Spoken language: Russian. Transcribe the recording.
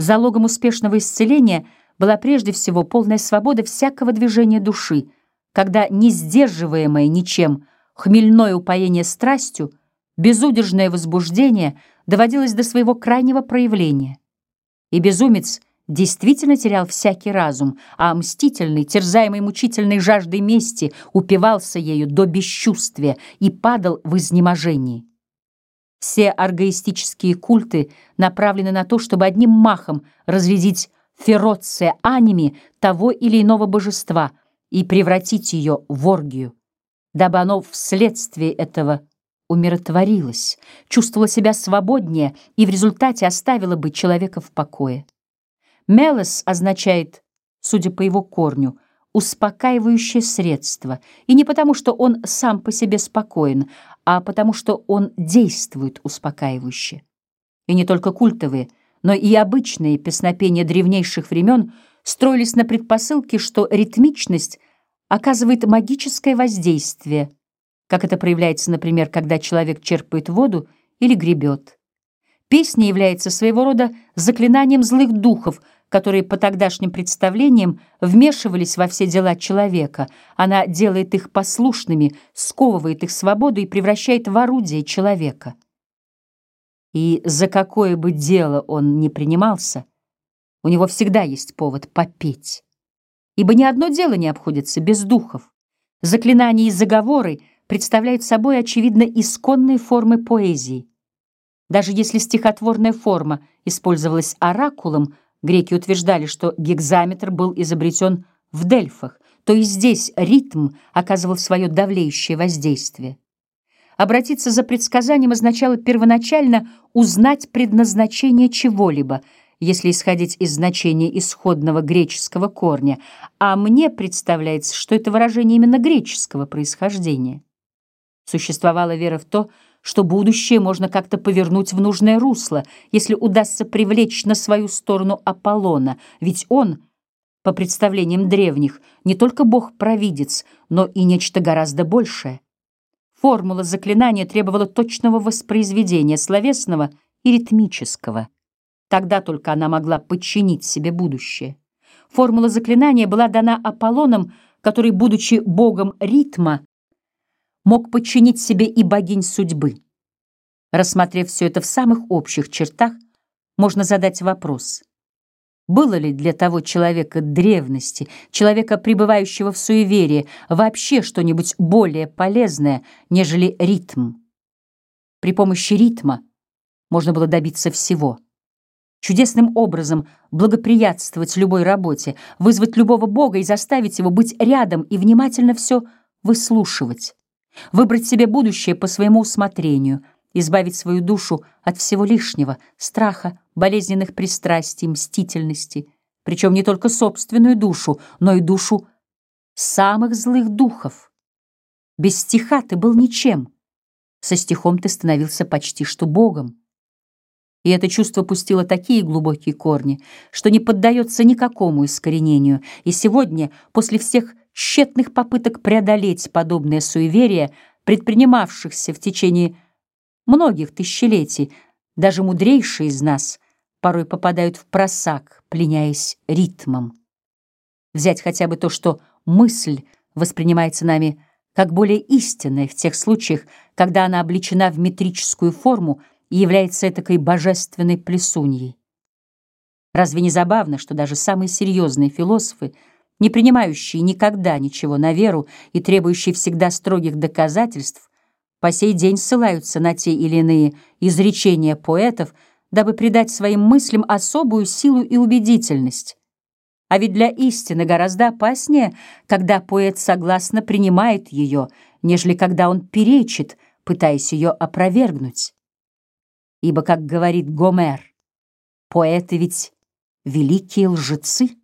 Залогом успешного исцеления была прежде всего полная свобода всякого движения души, когда не сдерживаемое ничем хмельное упоение страстью, безудержное возбуждение доводилось до своего крайнего проявления. И безумец действительно терял всякий разум, а мстительный, терзаемый мучительной жаждой мести, упивался ею до бесчувствия и падал в изнеможении. Все аргоистические культы направлены на то, чтобы одним махом разрядить фероция аними того или иного божества и превратить ее в оргию, дабы оно вследствие этого умиротворилось, чувствовало себя свободнее и в результате оставило бы человека в покое. Мелос означает, судя по его корню, успокаивающее средство, и не потому, что он сам по себе спокоен, а потому, что он действует успокаивающе. И не только культовые, но и обычные песнопения древнейших времен строились на предпосылке, что ритмичность оказывает магическое воздействие, как это проявляется, например, когда человек черпает воду или гребет. Песня является своего рода заклинанием злых духов, которые по тогдашним представлениям вмешивались во все дела человека. Она делает их послушными, сковывает их свободу и превращает в орудие человека. И за какое бы дело он ни принимался, у него всегда есть повод попеть. Ибо ни одно дело не обходится без духов. Заклинания и заговоры представляют собой, очевидно, исконные формы поэзии. Даже если стихотворная форма использовалась оракулом, греки утверждали, что гекзаметр был изобретен в Дельфах, то и здесь ритм оказывал свое давлеющее воздействие. Обратиться за предсказанием означало первоначально узнать предназначение чего-либо, если исходить из значения исходного греческого корня, а мне представляется, что это выражение именно греческого происхождения. Существовала вера в то, что будущее можно как-то повернуть в нужное русло, если удастся привлечь на свою сторону Аполлона, ведь он, по представлениям древних, не только бог-провидец, но и нечто гораздо большее. Формула заклинания требовала точного воспроизведения словесного и ритмического. Тогда только она могла подчинить себе будущее. Формула заклинания была дана Аполлоном, который, будучи богом ритма, мог подчинить себе и богинь судьбы. Рассмотрев все это в самых общих чертах, можно задать вопрос. Было ли для того человека древности, человека, пребывающего в суеверии, вообще что-нибудь более полезное, нежели ритм? При помощи ритма можно было добиться всего. Чудесным образом благоприятствовать любой работе, вызвать любого бога и заставить его быть рядом и внимательно все выслушивать выбрать себе будущее по своему усмотрению, избавить свою душу от всего лишнего, страха, болезненных пристрастий, мстительности, причем не только собственную душу, но и душу самых злых духов. Без стиха ты был ничем, со стихом ты становился почти что Богом. И это чувство пустило такие глубокие корни, что не поддается никакому искоренению, и сегодня, после всех тщетных попыток преодолеть подобное суеверие, предпринимавшихся в течение многих тысячелетий, даже мудрейшие из нас порой попадают в просак, пленяясь ритмом. Взять хотя бы то, что мысль воспринимается нами как более истинная в тех случаях, когда она облечена в метрическую форму и является этакой божественной плесуньей. Разве не забавно, что даже самые серьезные философы — не принимающие никогда ничего на веру и требующие всегда строгих доказательств, по сей день ссылаются на те или иные изречения поэтов, дабы придать своим мыслям особую силу и убедительность. А ведь для истины гораздо опаснее, когда поэт согласно принимает ее, нежели когда он перечит, пытаясь ее опровергнуть. Ибо, как говорит Гомер, поэты ведь великие лжецы.